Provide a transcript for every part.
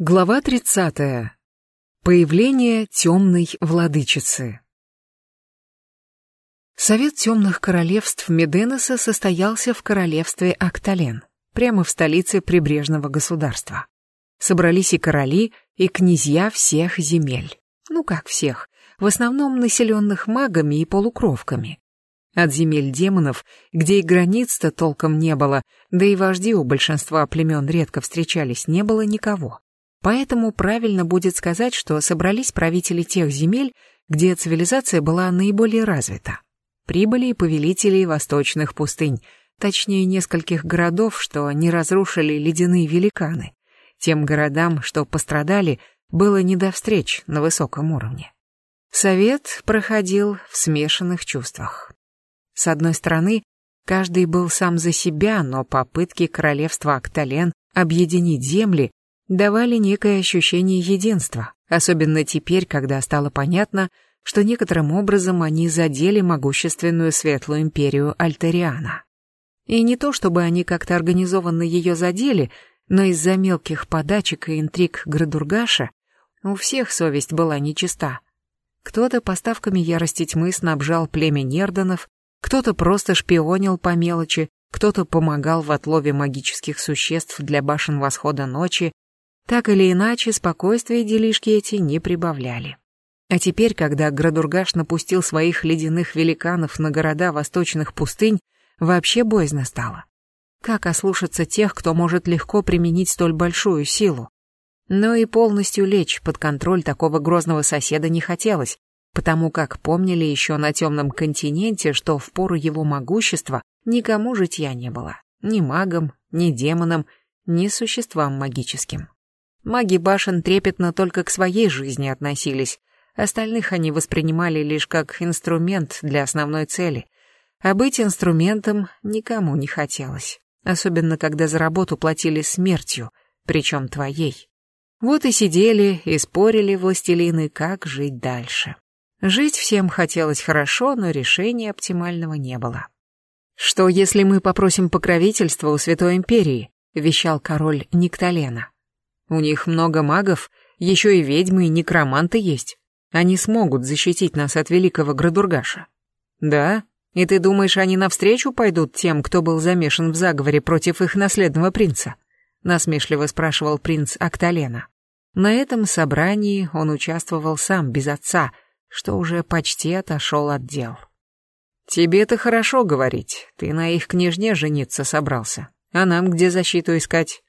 Глава 30. Появление темной владычицы. Совет темных королевств Меденоса состоялся в королевстве Актален, прямо в столице прибрежного государства. Собрались и короли, и князья всех земель. Ну как всех, в основном населенных магами и полукровками. От земель демонов, где и границ-то толком не было, да и вожди у большинства племен редко встречались, не было никого. Поэтому правильно будет сказать, что собрались правители тех земель, где цивилизация была наиболее развита. Прибыли повелители восточных пустынь, точнее нескольких городов, что не разрушили ледяные великаны. Тем городам, что пострадали, было не до встреч на высоком уровне. Совет проходил в смешанных чувствах. С одной стороны, каждый был сам за себя, но попытки королевства Актален объединить земли давали некое ощущение единства, особенно теперь, когда стало понятно, что некоторым образом они задели могущественную светлую империю Альтериана. И не то, чтобы они как-то организованно ее задели, но из-за мелких подачек и интриг Градургаша у всех совесть была нечиста. Кто-то поставками ярости тьмы снабжал племя Нерданов, кто-то просто шпионил по мелочи, кто-то помогал в отлове магических существ для башен восхода ночи, так или иначе, спокойствие делишки эти не прибавляли. А теперь, когда Градургаш напустил своих ледяных великанов на города восточных пустынь, вообще боязно стало. Как ослушаться тех, кто может легко применить столь большую силу? Но и полностью лечь под контроль такого грозного соседа не хотелось, потому как помнили еще на темном континенте, что в пору его могущества никому житья не было. Ни магам, ни демонам, ни существам магическим. Маги башен трепетно только к своей жизни относились, остальных они воспринимали лишь как инструмент для основной цели. А быть инструментом никому не хотелось, особенно когда за работу платили смертью, причем твоей. Вот и сидели и спорили властелины, как жить дальше. Жить всем хотелось хорошо, но решения оптимального не было. «Что, если мы попросим покровительства у Святой Империи?» — вещал король Никталена. У них много магов, еще и ведьмы и некроманты есть. Они смогут защитить нас от великого Градургаша. Да? И ты думаешь, они навстречу пойдут тем, кто был замешан в заговоре против их наследного принца? Насмешливо спрашивал принц Акталена. На этом собрании он участвовал сам, без отца, что уже почти отошел от дел. «Тебе-то хорошо говорить, ты на их княжне жениться собрался, а нам где защиту искать?»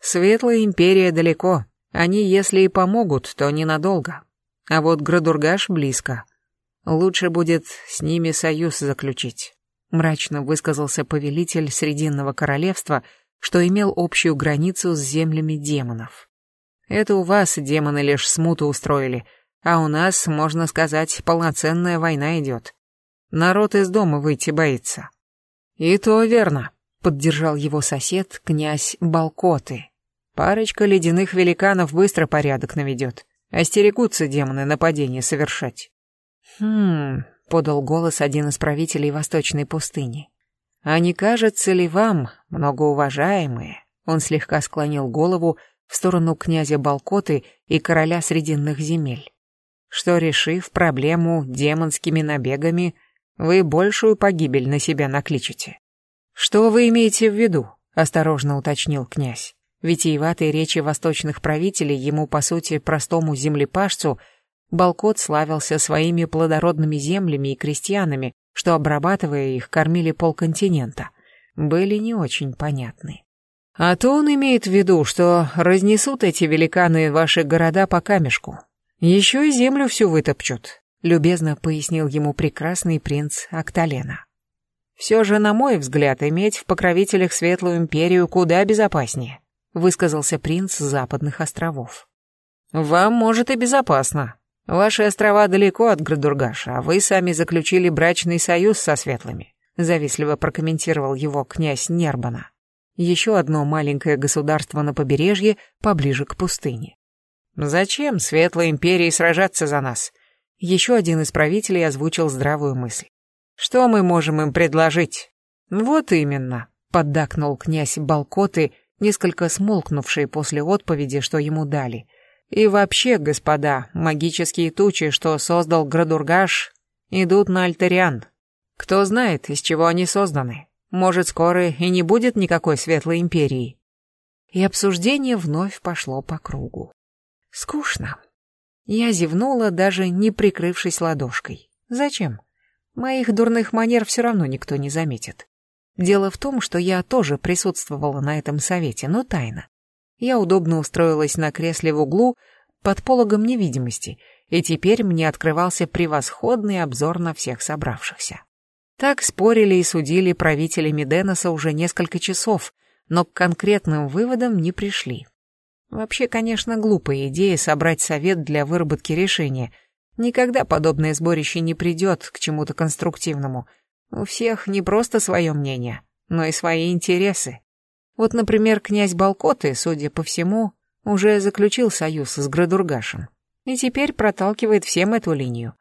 Светлая империя далеко. Они, если и помогут, то ненадолго. А вот Градургаш близко. Лучше будет с ними союз заключить. Мрачно высказался повелитель Срединного королевства, что имел общую границу с землями демонов. Это у вас демоны лишь смуту устроили, а у нас, можно сказать, полноценная война идет. Народ из дома выйти боится. И то верно, поддержал его сосед, князь Балкоты. Парочка ледяных великанов быстро порядок наведет. Остерегутся демоны нападения совершать. Хм, подал голос один из правителей Восточной пустыни. А не кажется ли вам, многоуважаемые, он слегка склонил голову в сторону князя Балкоты и короля Срединных земель, что, решив проблему демонскими набегами, вы большую погибель на себя накличете? «Что вы имеете в виду?» — осторожно уточнил князь. Витиеватой речи восточных правителей ему, по сути, простому землепашцу, Балкот славился своими плодородными землями и крестьянами, что, обрабатывая их, кормили полконтинента, были не очень понятны. А то он имеет в виду, что разнесут эти великаны ваши города по камешку. Еще и землю всю вытопчут, любезно пояснил ему прекрасный принц Акталена. Все же, на мой взгляд, иметь в покровителях Светлую Империю куда безопаснее, высказался принц Западных островов. Вам, может, и безопасно. Ваши острова далеко от Градургаша, а вы сами заключили брачный союз со Светлыми, завистливо прокомментировал его князь Нербана. Еще одно маленькое государство на побережье, поближе к пустыне. Зачем Светлой Империи сражаться за нас? Еще один из правителей озвучил здравую мысль. Что мы можем им предложить? Вот именно, поддакнул князь Балкоты несколько смолкнувший после отповеди, что ему дали. И вообще, господа, магические тучи, что создал Градургаш, идут на Альтериан. Кто знает, из чего они созданы. Может, скоро и не будет никакой светлой империи. И обсуждение вновь пошло по кругу. Скучно. Я зевнула, даже не прикрывшись ладошкой. Зачем? Моих дурных манер все равно никто не заметит. Дело в том, что я тоже присутствовала на этом совете, но тайно. Я удобно устроилась на кресле в углу под пологом невидимости, и теперь мне открывался превосходный обзор на всех собравшихся. Так спорили и судили правители Меденоса уже несколько часов, но к конкретным выводам не пришли. Вообще, конечно, глупая идея собрать совет для выработки решения. Никогда подобное сборище не придет к чему-то конструктивному. У всех не просто свое мнение, но и свои интересы. Вот, например, князь Балкоты, судя по всему, уже заключил союз с Градургашем. И теперь проталкивает всем эту линию.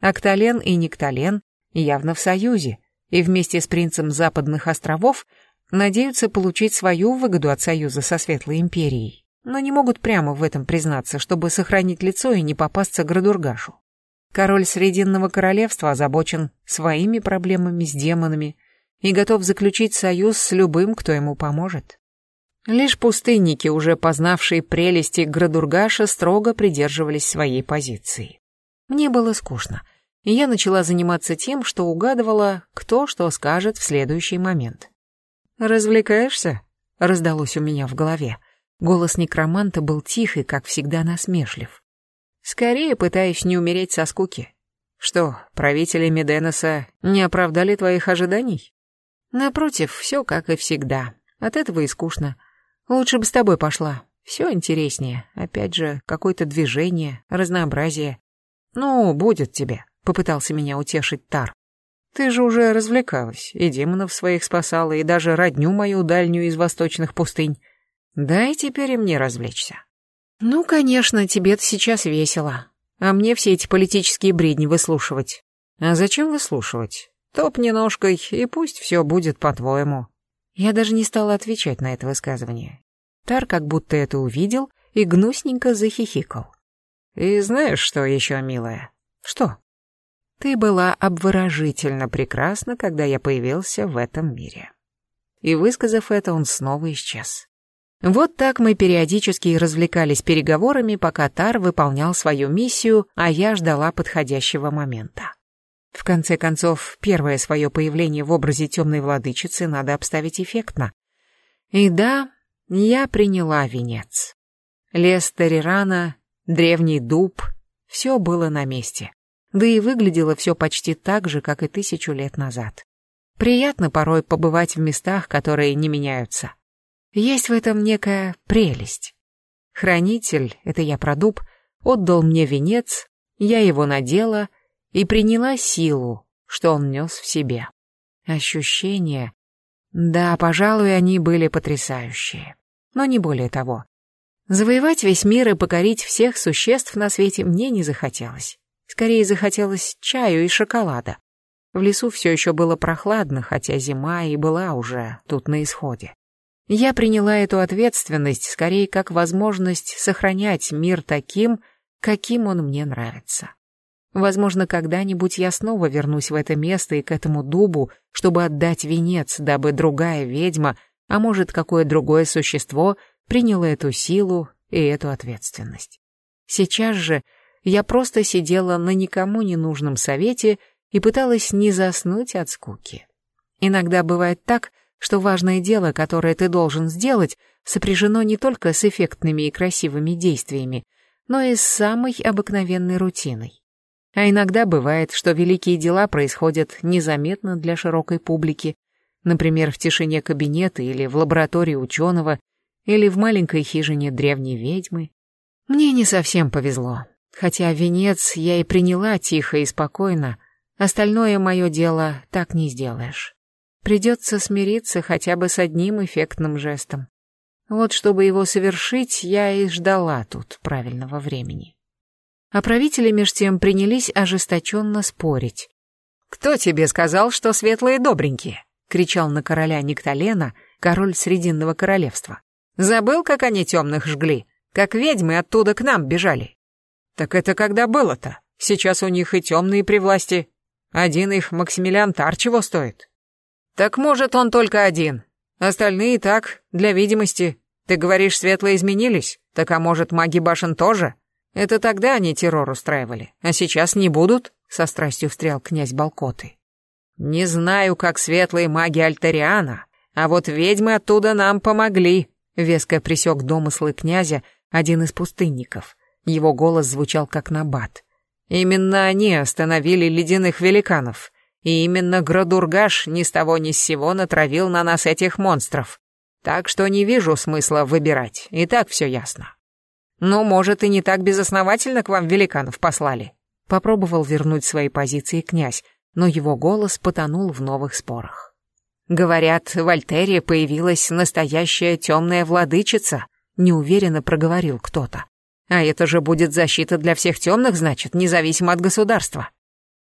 Актален и Никтален явно в союзе, и вместе с принцем Западных островов надеются получить свою выгоду от союза со Светлой Империей но не могут прямо в этом признаться, чтобы сохранить лицо и не попасться Градургашу. Король Срединного Королевства озабочен своими проблемами с демонами и готов заключить союз с любым, кто ему поможет. Лишь пустынники, уже познавшие прелести Градургаша, строго придерживались своей позиции. Мне было скучно, и я начала заниматься тем, что угадывала, кто что скажет в следующий момент. «Развлекаешься?» — раздалось у меня в голове. Голос некроманта был тихий, как всегда насмешлив. «Скорее пытаюсь не умереть со скуки. Что, правители Меденоса не оправдали твоих ожиданий?» «Напротив, все как и всегда. От этого и скучно. Лучше бы с тобой пошла. Все интереснее. Опять же, какое-то движение, разнообразие. Ну, будет тебе», — попытался меня утешить Тар. «Ты же уже развлекалась, и демонов своих спасала, и даже родню мою дальнюю из восточных пустынь. Дай теперь и мне развлечься. Ну, конечно, тебе-то сейчас весело. А мне все эти политические бредни выслушивать. А зачем выслушивать? Топни ножкой, и пусть все будет по-твоему. Я даже не стала отвечать на это высказывание. Тар как будто это увидел и гнусненько захихикал. И знаешь, что еще, милая? Что? Ты была обворожительно прекрасна, когда я появился в этом мире. И высказав это, он снова исчез. Вот так мы периодически развлекались переговорами, пока Тар выполнял свою миссию, а я ждала подходящего момента. В конце концов, первое свое появление в образе темной владычицы надо обставить эффектно. И да, я приняла венец. Лес Тарирана, древний дуб, все было на месте. Да и выглядело все почти так же, как и тысячу лет назад. Приятно порой побывать в местах, которые не меняются. Есть в этом некая прелесть. Хранитель, это я про дуб, отдал мне венец, я его надела и приняла силу, что он нес в себе. Ощущения... Да, пожалуй, они были потрясающие. Но не более того. Завоевать весь мир и покорить всех существ на свете мне не захотелось. Скорее захотелось чаю и шоколада. В лесу все еще было прохладно, хотя зима и была уже тут на исходе. Я приняла эту ответственность скорее как возможность сохранять мир таким, каким он мне нравится. Возможно, когда-нибудь я снова вернусь в это место и к этому дубу, чтобы отдать венец, дабы другая ведьма, а может, какое другое существо, приняло эту силу и эту ответственность. Сейчас же я просто сидела на никому не нужном совете и пыталась не заснуть от скуки. Иногда бывает так, что важное дело, которое ты должен сделать, сопряжено не только с эффектными и красивыми действиями, но и с самой обыкновенной рутиной. А иногда бывает, что великие дела происходят незаметно для широкой публики, например, в тишине кабинета или в лаборатории ученого, или в маленькой хижине древней ведьмы. Мне не совсем повезло, хотя венец я и приняла тихо и спокойно, остальное мое дело так не сделаешь. Придется смириться хотя бы с одним эффектным жестом. Вот чтобы его совершить, я и ждала тут правильного времени. А правители меж тем принялись ожесточенно спорить. «Кто тебе сказал, что светлые добренькие?» — кричал на короля Никталена, король Срединного королевства. Забыл, как они темных жгли? Как ведьмы оттуда к нам бежали? Так это когда было-то? Сейчас у них и темные при власти. Один их Максимилиан Тар чего стоит? Так может, он только один. Остальные так, для видимости. Ты говоришь, светлые изменились? Так а может, маги башен тоже? Это тогда они террор устраивали, а сейчас не будут? Со страстью встрял князь Балкоты. Не знаю, как светлые маги Альтериана, а вот ведьмы оттуда нам помогли. Веско присек домыслы князя один из пустынников. Его голос звучал как набат. Именно они остановили ледяных великанов. И именно Градургаш ни с того ни с сего натравил на нас этих монстров. Так что не вижу смысла выбирать, и так все ясно. Ну, может, и не так безосновательно к вам великанов послали. Попробовал вернуть свои позиции князь, но его голос потонул в новых спорах. Говорят, в Альтере появилась настоящая темная владычица, неуверенно проговорил кто-то. А это же будет защита для всех темных, значит, независимо от государства.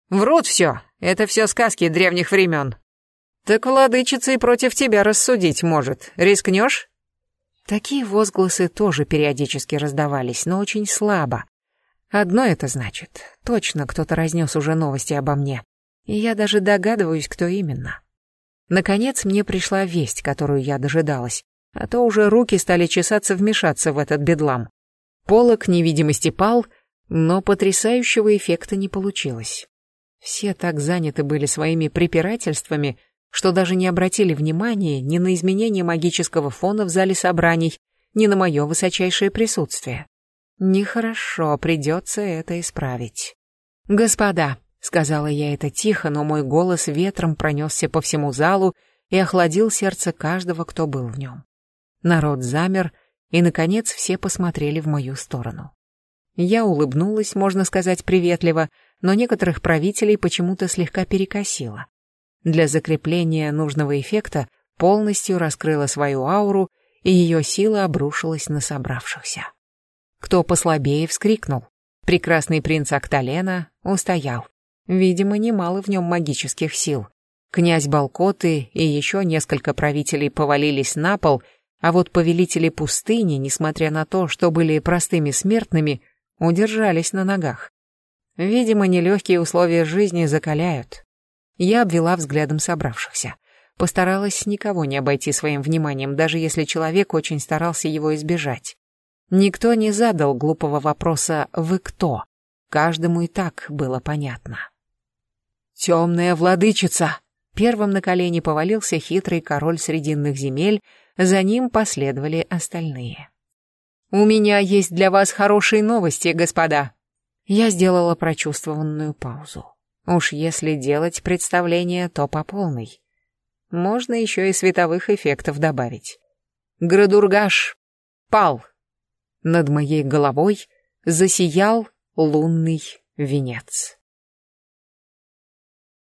Врут все, это все сказки древних времен. Так владычица и против тебя рассудить может. Рискнешь? Такие возгласы тоже периодически раздавались, но очень слабо. Одно это значит. Точно кто-то разнес уже новости обо мне. И я даже догадываюсь, кто именно. Наконец мне пришла весть, которую я дожидалась. А то уже руки стали чесаться вмешаться в этот бедлам. Полок невидимости пал, но потрясающего эффекта не получилось. Все так заняты были своими препирательствами, что даже не обратили внимания ни на изменение магического фона в зале собраний, ни на мое высочайшее присутствие. Нехорошо, придется это исправить. «Господа», — сказала я это тихо, но мой голос ветром пронесся по всему залу и охладил сердце каждого, кто был в нем. Народ замер, и, наконец, все посмотрели в мою сторону. Я улыбнулась, можно сказать, приветливо, но некоторых правителей почему-то слегка перекосило. Для закрепления нужного эффекта полностью раскрыла свою ауру, и ее сила обрушилась на собравшихся. Кто послабее вскрикнул. Прекрасный принц Акталена устоял. Видимо, немало в нем магических сил. Князь Балкоты и еще несколько правителей повалились на пол, а вот повелители пустыни, несмотря на то, что были простыми смертными, удержались на ногах. Видимо, нелегкие условия жизни закаляют. Я обвела взглядом собравшихся. Постаралась никого не обойти своим вниманием, даже если человек очень старался его избежать. Никто не задал глупого вопроса «Вы кто?». Каждому и так было понятно. «Темная владычица!» Первым на колени повалился хитрый король срединных земель, за ним последовали остальные. «У меня есть для вас хорошие новости, господа!» Я сделала прочувствованную паузу. Уж если делать представление, то по полной. Можно еще и световых эффектов добавить. Градургаш пал. Над моей головой засиял лунный венец.